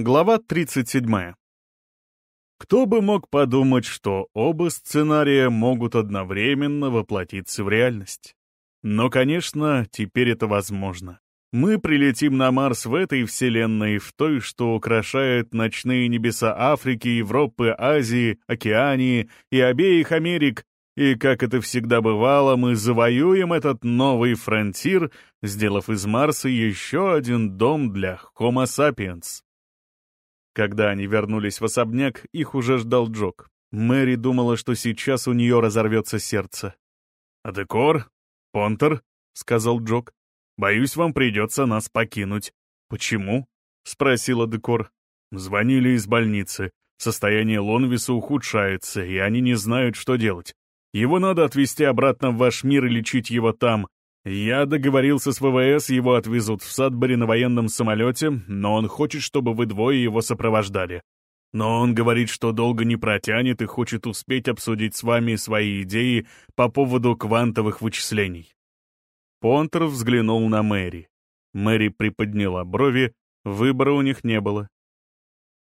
Глава 37. Кто бы мог подумать, что оба сценария могут одновременно воплотиться в реальность? Но, конечно, теперь это возможно. Мы прилетим на Марс в этой вселенной, в той, что украшает ночные небеса Африки, Европы, Азии, Океании и обеих Америк, и, как это всегда бывало, мы завоюем этот новый фронтир, сделав из Марса еще один дом для Homo sapiens. Когда они вернулись в особняк, их уже ждал Джок. Мэри думала, что сейчас у нее разорвется сердце. «А декор? Понтер?» — сказал Джок. «Боюсь, вам придется нас покинуть». «Почему?» — спросила декор. «Звонили из больницы. Состояние Лонвиса ухудшается, и они не знают, что делать. Его надо отвезти обратно в ваш мир и лечить его там. Я договорился с ВВС, его отвезут в Садбери на военном самолете, но он хочет, чтобы вы двое его сопровождали. Но он говорит, что долго не протянет и хочет успеть обсудить с вами свои идеи по поводу квантовых вычислений. Понтер взглянул на Мэри. Мэри приподняла брови, выбора у них не было.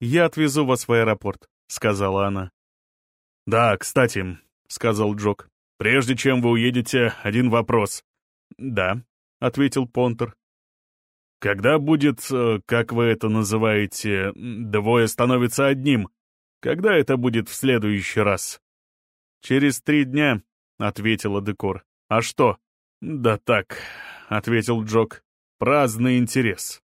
«Я отвезу вас в аэропорт», — сказала она. «Да, кстати», — сказал Джок, — «прежде чем вы уедете, один вопрос. «Да», — ответил Понтер. «Когда будет, э, как вы это называете, двое становятся одним? Когда это будет в следующий раз?» «Через три дня», — ответила Декор. «А что?» «Да так», — ответил Джок. «Праздный интерес».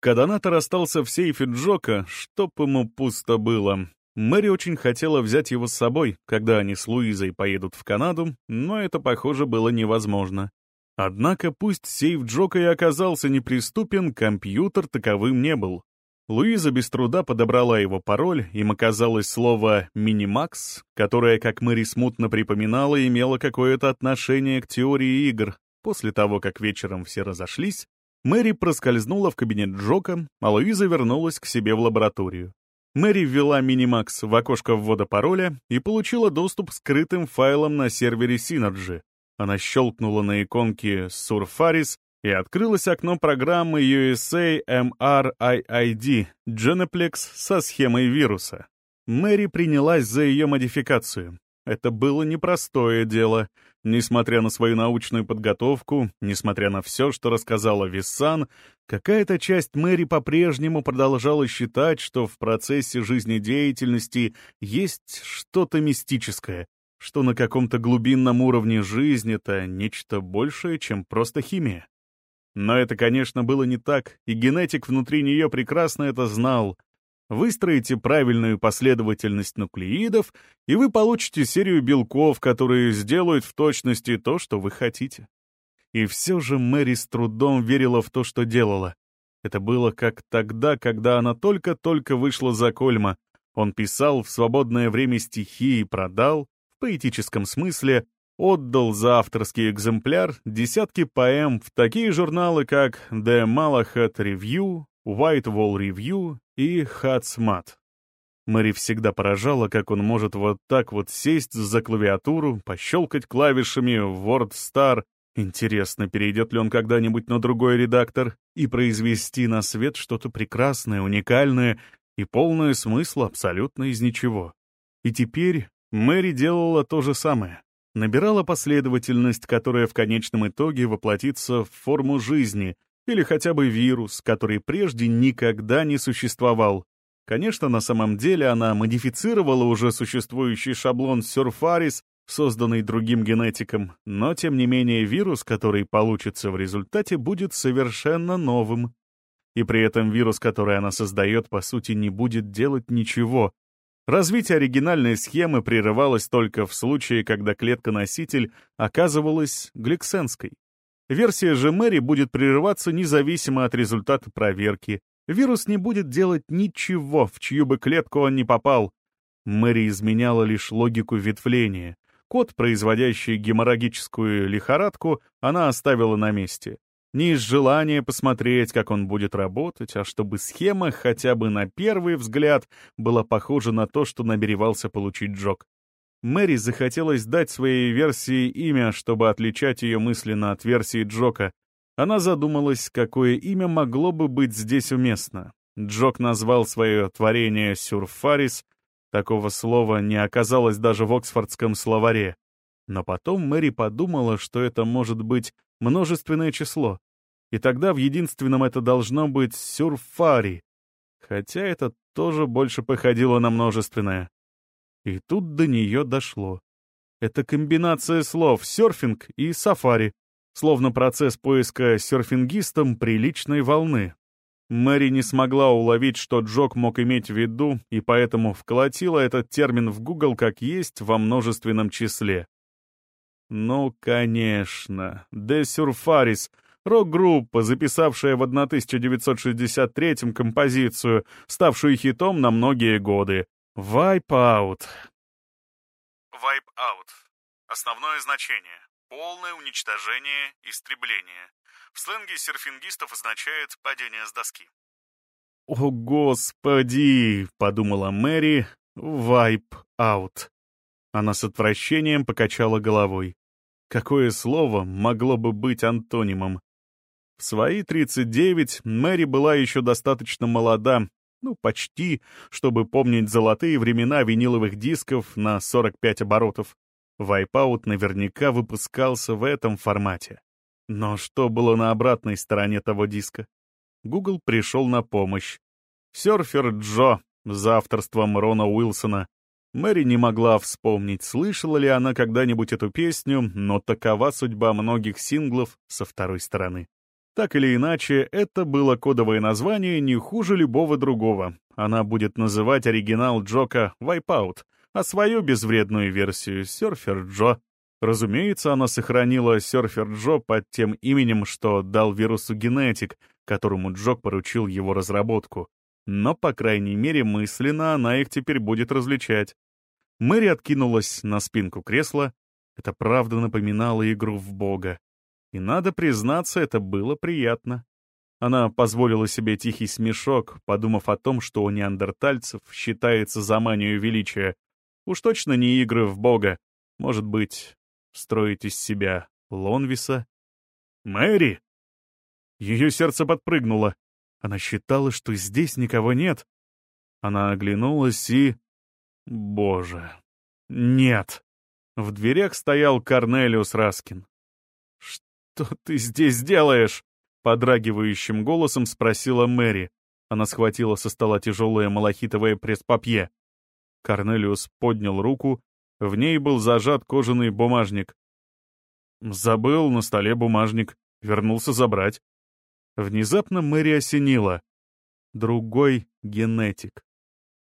Кадонатор остался в сейфе Джока, чтоб ему пусто было. Мэри очень хотела взять его с собой, когда они с Луизой поедут в Канаду, но это, похоже, было невозможно. Однако пусть сейф Джока и оказался неприступен, компьютер таковым не был. Луиза без труда подобрала его пароль, им оказалось слово «минимакс», которое, как Мэри смутно припоминала, имело какое-то отношение к теории игр. После того, как вечером все разошлись, Мэри проскользнула в кабинет Джока, а Луиза вернулась к себе в лабораторию. Мэри ввела Minimax в окошко ввода пароля и получила доступ к скрытым файлам на сервере Synergy. Она щелкнула на иконке Surfaris и открылось окно программы USA MRIID Geneplex со схемой вируса. Мэри принялась за ее модификацию. Это было непростое дело. Несмотря на свою научную подготовку, несмотря на все, что рассказала Виссан, какая-то часть Мэри по-прежнему продолжала считать, что в процессе жизнедеятельности есть что-то мистическое, что на каком-то глубинном уровне жизни это нечто большее, чем просто химия. Но это, конечно, было не так, и генетик внутри нее прекрасно это знал. Выстроите правильную последовательность нуклеидов, и вы получите серию белков, которые сделают в точности то, что вы хотите. И все же Мэри с трудом верила в то, что делала. Это было как тогда, когда она только-только вышла за Кольма. Он писал в свободное время стихи и продал, в поэтическом смысле, отдал за авторский экземпляр десятки поэм в такие журналы, как The Malahat Review, White Wall Review и Хацмат. Мэри всегда поражала, как он может вот так вот сесть за клавиатуру, пощелкать клавишами в WordStar, интересно, перейдет ли он когда-нибудь на другой редактор, и произвести на свет что-то прекрасное, уникальное и полное смысла абсолютно из ничего. И теперь Мэри делала то же самое. Набирала последовательность, которая в конечном итоге воплотится в форму жизни — или хотя бы вирус, который прежде никогда не существовал. Конечно, на самом деле она модифицировала уже существующий шаблон Surfaris, созданный другим генетиком, но тем не менее вирус, который получится в результате, будет совершенно новым. И при этом вирус, который она создает, по сути, не будет делать ничего. Развитие оригинальной схемы прерывалось только в случае, когда клетка-носитель оказывалась гликсенской. Версия же Мэри будет прерываться независимо от результата проверки. Вирус не будет делать ничего, в чью бы клетку он не попал. Мэри изменяла лишь логику ветвления. Код, производящий геморрагическую лихорадку, она оставила на месте. Не из желания посмотреть, как он будет работать, а чтобы схема хотя бы на первый взгляд была похожа на то, что намеревался получить Джок. Мэри захотелось дать своей версии имя, чтобы отличать ее мысленно от версии Джока. Она задумалась, какое имя могло бы быть здесь уместно. Джок назвал свое творение «Сюрфарис», такого слова не оказалось даже в Оксфордском словаре. Но потом Мэри подумала, что это может быть множественное число. И тогда в единственном это должно быть «сюрфари», хотя это тоже больше походило на множественное. И тут до нее дошло. Это комбинация слов «серфинг» и «сафари», словно процесс поиска серфингистом приличной волны. Мэри не смогла уловить, что Джок мог иметь в виду, и поэтому вколотила этот термин в Google как есть во множественном числе. Ну, конечно, «De Surfaris» — рок-группа, записавшая в 1963-м композицию, ставшую хитом на многие годы. «Wipe Out» — основное значение Полное уничтожение, истребление. В сленге серфингистов означает падение с доски. «О, господи!» — подумала Мэри. «Вайп аут». Она с отвращением покачала головой. Какое слово могло бы быть антонимом? В свои 39 Мэри была еще достаточно молода, ну, почти, чтобы помнить золотые времена виниловых дисков на 45 оборотов. Вайпаут наверняка выпускался в этом формате. Но что было на обратной стороне того диска? Google пришел на помощь. «Серфер Джо» за авторством Рона Уилсона. Мэри не могла вспомнить, слышала ли она когда-нибудь эту песню, но такова судьба многих синглов со второй стороны. Так или иначе, это было кодовое название не хуже любого другого. Она будет называть оригинал Джока «Wipeout», а свою безвредную версию «Серфер Джо». Разумеется, она сохранила «Серфер Джо» под тем именем, что дал вирусу генетик, которому Джок поручил его разработку. Но, по крайней мере, мысленно она их теперь будет различать. Мэри откинулась на спинку кресла. Это правда напоминало игру в бога. И, надо признаться, это было приятно. Она позволила себе тихий смешок, подумав о том, что у неандертальцев считается за манию величия Уж точно не игры в бога. Может быть, строить из себя Лонвиса? Мэри! Ее сердце подпрыгнуло. Она считала, что здесь никого нет. Она оглянулась и... Боже! Нет! В дверях стоял Корнелиус Раскин. «Что ты здесь делаешь?» — подрагивающим голосом спросила Мэри. Она схватила со стола тяжелое малахитовое пресс-папье. Корнелиус поднял руку, в ней был зажат кожаный бумажник. Забыл на столе бумажник, вернулся забрать. Внезапно Мэри осенила. Другой генетик.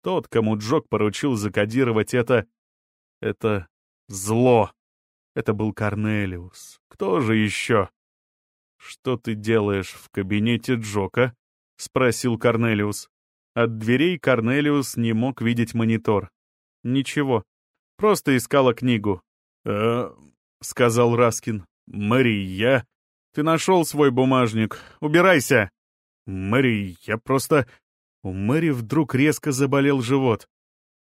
Тот, кому Джок поручил закодировать это... Это зло. Это был Корнелиус. Кто же еще? «Что ты делаешь в кабинете Джока?» — спросил Корнелиус. От дверей Корнелиус не мог видеть монитор. Ничего. Просто искала книгу. «Э, — сказал Раскин. «Мэри, я...» «Ты нашел свой бумажник. Убирайся!» «Мэри, я просто...» У Мэри вдруг резко заболел живот.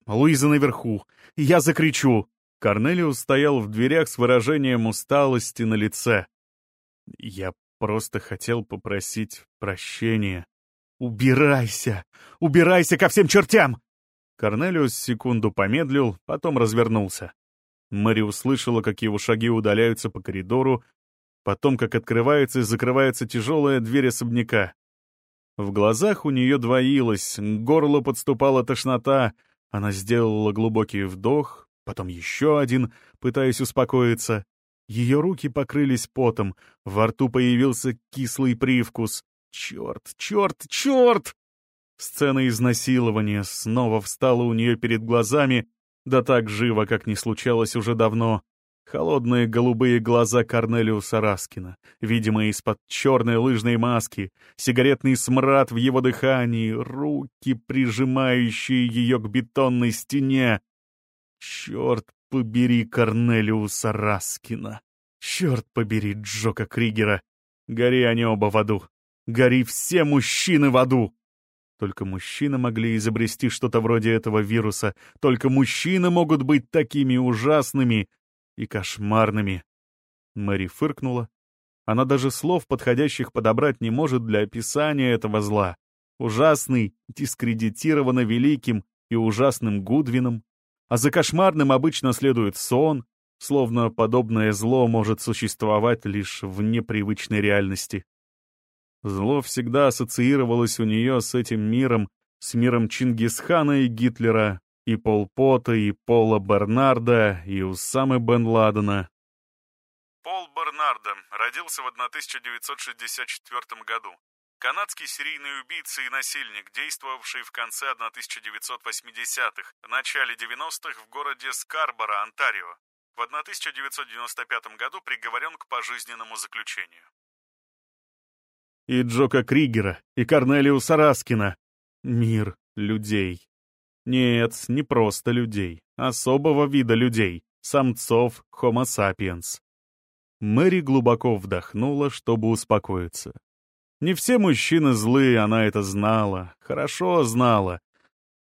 «Луиза наверху. Я закричу!» Корнелиус стоял в дверях с выражением усталости на лице. «Я просто хотел попросить прощения». «Убирайся! Убирайся ко всем чертям!» Корнелиус секунду помедлил, потом развернулся. Мэри услышала, как его шаги удаляются по коридору, потом как открывается и закрывается тяжелая дверь особняка. В глазах у нее двоилось, к горлу подступала тошнота, она сделала глубокий вдох, потом еще один, пытаясь успокоиться. Ее руки покрылись потом, во рту появился кислый привкус. Черт, черт, черт! Сцена изнасилования снова встала у нее перед глазами, да так живо, как не случалось уже давно. Холодные голубые глаза Корнелиуса Раскина, видимо, из-под черной лыжной маски, сигаретный смрад в его дыхании, руки, прижимающие ее к бетонной стене. Черт побери Корнелиуса Раскина! Черт побери Джока Кригера! Гори они оба в аду! Гори все мужчины в аду! Только мужчины могли изобрести что-то вроде этого вируса. Только мужчины могут быть такими ужасными и кошмарными. Мэри фыркнула. Она даже слов подходящих подобрать не может для описания этого зла. Ужасный, дискредитированно великим и ужасным Гудвином. А за кошмарным обычно следует сон, словно подобное зло может существовать лишь в непривычной реальности. Зло всегда ассоциировалось у нее с этим миром, с миром Чингисхана и Гитлера, и Полпота, и Пола Бернарда, и Усамы Бен Ладена. Пол Бернарда родился в 1964 году. Канадский серийный убийца и насильник, действовавший в конце 1980-х, начале 90-х в городе Скарборо, Онтарио. В 1995 году приговорен к пожизненному заключению. И Джока Кригера, и Корнелиуса Раскина. Мир людей. Нет, не просто людей, особого вида людей, самцов Homo sapiens. Мэри глубоко вдохнула, чтобы успокоиться. Не все мужчины злые, она это знала, хорошо знала.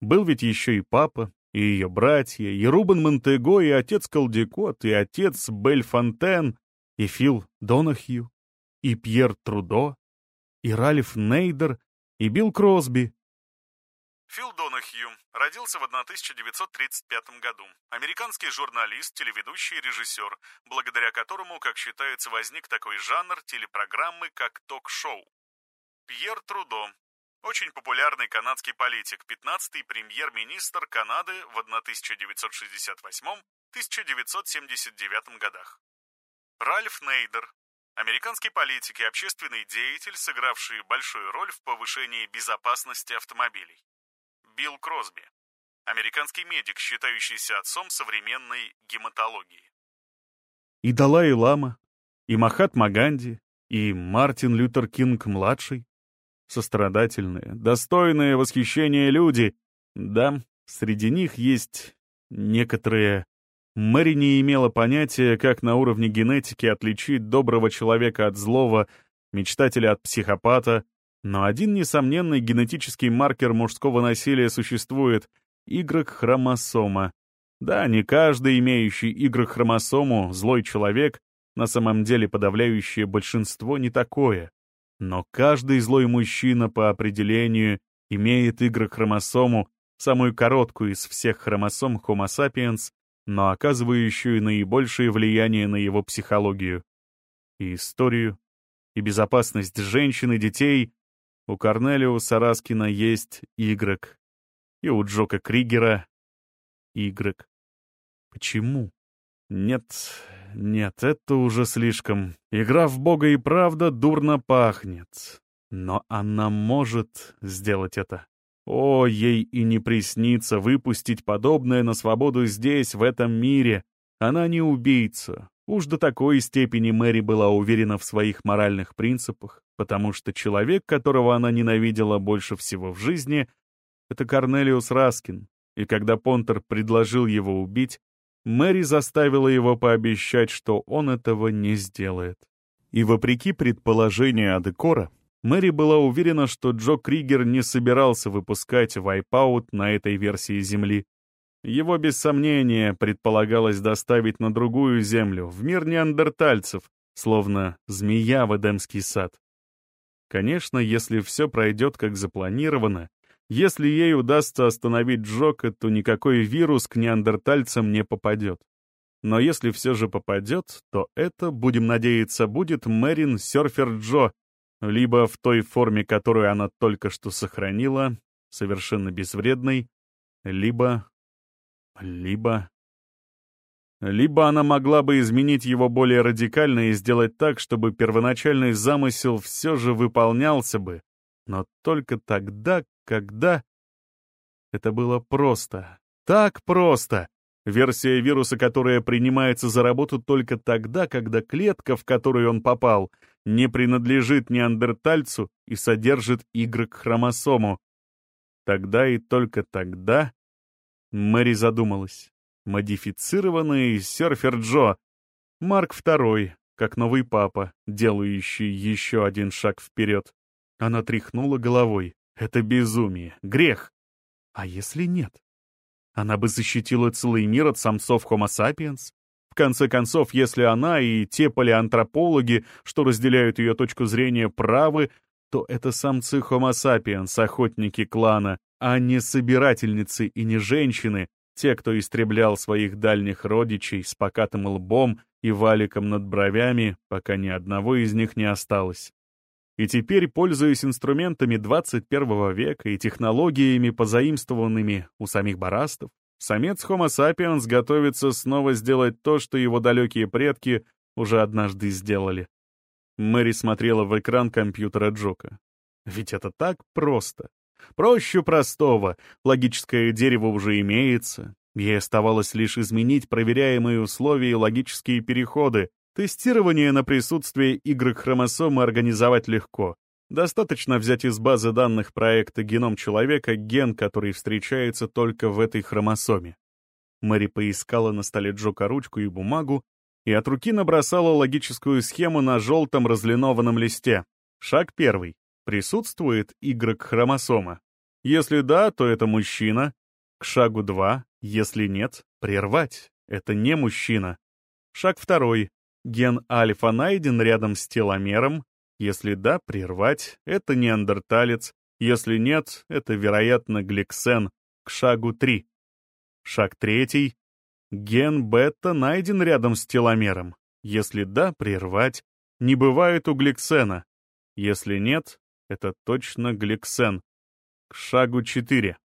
Был ведь еще и папа, и ее братья, и Рубен Монтего, и отец Колдикот, и отец Бель Фонтен, и Фил Донахью, и Пьер Трудо, и Ральф Нейдер, и Билл Кросби. Фил Донахью родился в 1935 году. Американский журналист, телеведущий и режиссер, благодаря которому, как считается, возник такой жанр телепрограммы, как ток-шоу. Пьер Трудо. Очень популярный канадский политик, 15-й премьер-министр Канады в 1968-1979 годах. Ральф Нейдер. Американский политик и общественный деятель, сыгравший большую роль в повышении безопасности автомобилей. Билл Кросби. Американский медик, считающийся отцом современной гематологии. И Далай-Лама, и Махатма Ганди, и Мартин Лютер Кинг-младший. Сострадательные, достойные восхищения люди. Да, среди них есть некоторые... Мэри не имела понятия, как на уровне генетики отличить доброго человека от злого, мечтателя от психопата, но один несомненный генетический маркер мужского насилия существует — Y-хромосома. Да, не каждый, имеющий Y-хромосому, злой человек, на самом деле подавляющее большинство не такое. Но каждый злой мужчина по определению имеет Y-хромосому, самую короткую из всех хромосом Homo sapiens, но оказывающую наибольшее влияние на его психологию. И историю, и безопасность женщин и детей у Корнелиуса Раскина есть Y, и у Джока Кригера Y. Почему? Нет, нет, это уже слишком. Игра в Бога и правда дурно пахнет. Но она может сделать это. О, ей и не приснится выпустить подобное на свободу здесь, в этом мире. Она не убийца. Уж до такой степени Мэри была уверена в своих моральных принципах, потому что человек, которого она ненавидела больше всего в жизни, это Корнелиус Раскин, и когда Понтер предложил его убить, Мэри заставила его пообещать, что он этого не сделает. И вопреки предположению Адекора, Мэри была уверена, что Джо Кригер не собирался выпускать вайпаут на этой версии Земли. Его, без сомнения, предполагалось доставить на другую Землю, в мир неандертальцев, словно змея в Эдемский сад. Конечно, если все пройдет как запланировано, если ей удастся остановить Джока, то никакой вирус к неандертальцам не попадет. Но если все же попадет, то это, будем надеяться, будет Мэрин Серфер Джо, либо в той форме, которую она только что сохранила, совершенно безвредной, либо... либо... Либо она могла бы изменить его более радикально и сделать так, чтобы первоначальный замысел все же выполнялся бы, но только тогда, когда... Это было просто. Так просто. Версия вируса, которая принимается за работу только тогда, когда клетка, в которую он попал, не принадлежит неандертальцу и содержит Y-хромосому. Тогда и только тогда Мэри задумалась. Модифицированный серфер Джо, Марк II, как новый папа, делающий еще один шаг вперед. Она тряхнула головой. Это безумие, грех. А если нет? Она бы защитила целый мир от самцов Homo sapiens, В конце концов, если она и те палеантропологи, что разделяют ее точку зрения, правы, то это самцы Homo sapiens, охотники клана, а не собирательницы и не женщины, те, кто истреблял своих дальних родичей с покатым лбом и валиком над бровями, пока ни одного из них не осталось. И теперь, пользуясь инструментами 21 века и технологиями, позаимствованными у самих барастов, самец Homo sapiens готовится снова сделать то, что его далекие предки уже однажды сделали. Мэри смотрела в экран компьютера Джока. Ведь это так просто. Проще простого, логическое дерево уже имеется. Ей оставалось лишь изменить проверяемые условия и логические переходы. Тестирование на присутствие Y-хромосомы организовать легко. Достаточно взять из базы данных проекта «Геном человека» ген, который встречается только в этой хромосоме. Мэри поискала на столе Джока ручку и бумагу и от руки набросала логическую схему на желтом разлинованном листе. Шаг первый. Присутствует Y-хромосома? Если да, то это мужчина. К шагу 2, если нет, прервать. Это не мужчина. Шаг второй. Ген альфа найден рядом с теломером. Если да, прервать. Это неандерталец. Если нет, это, вероятно, гликсен. К шагу 3. Шаг третий. Ген бета найден рядом с теломером. Если да, прервать. Не бывает у гликсена. Если нет, это точно гликсен. К шагу 4.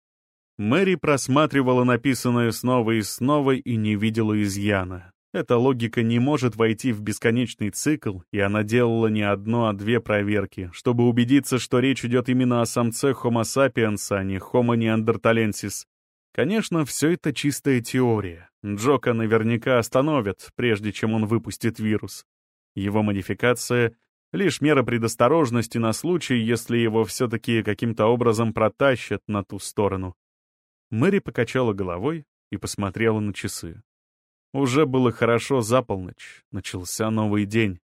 Мэри просматривала написанное снова и снова и не видела изъяна. Эта логика не может войти в бесконечный цикл, и она делала не одну, а две проверки, чтобы убедиться, что речь идет именно о самце Homo sapiens, а не Homo neanderthalensis. Конечно, все это чистая теория. Джока наверняка остановят, прежде чем он выпустит вирус. Его модификация Лишь мера предосторожности на случай, если его все-таки каким-то образом протащат на ту сторону. Мэри покачала головой и посмотрела на часы. Уже было хорошо за полночь, начался новый день.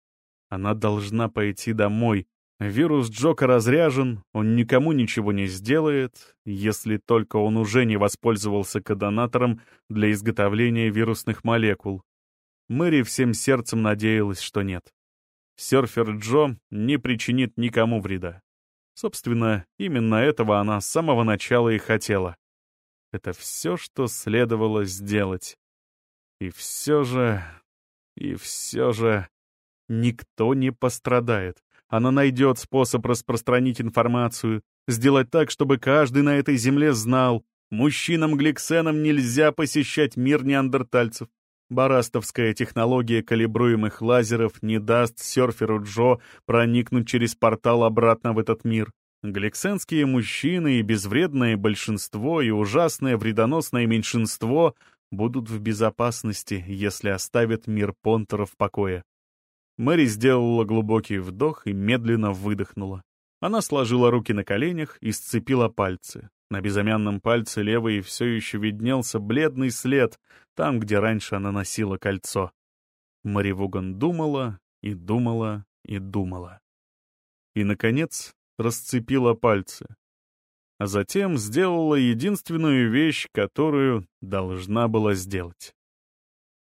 Она должна пойти домой. Вирус Джока разряжен, он никому ничего не сделает, если только он уже не воспользовался кодонатором для изготовления вирусных молекул. Мэри всем сердцем надеялась, что нет серфер Джо не причинит никому вреда. Собственно, именно этого она с самого начала и хотела. Это все, что следовало сделать. И все же... И все же... Никто не пострадает. Она найдет способ распространить информацию, сделать так, чтобы каждый на этой земле знал, мужчинам-гликсенам нельзя посещать мир неандертальцев. Барастовская технология калибруемых лазеров не даст серферу Джо проникнуть через портал обратно в этот мир. Гликсенские мужчины и безвредное большинство и ужасное вредоносное меньшинство будут в безопасности, если оставят мир Понтера в покое. Мэри сделала глубокий вдох и медленно выдохнула. Она сложила руки на коленях и сцепила пальцы. На безымянном пальце левой все еще виднелся бледный след, там, где раньше она носила кольцо. Мари Вуган думала и думала и думала. И, наконец, расцепила пальцы. А затем сделала единственную вещь, которую должна была сделать.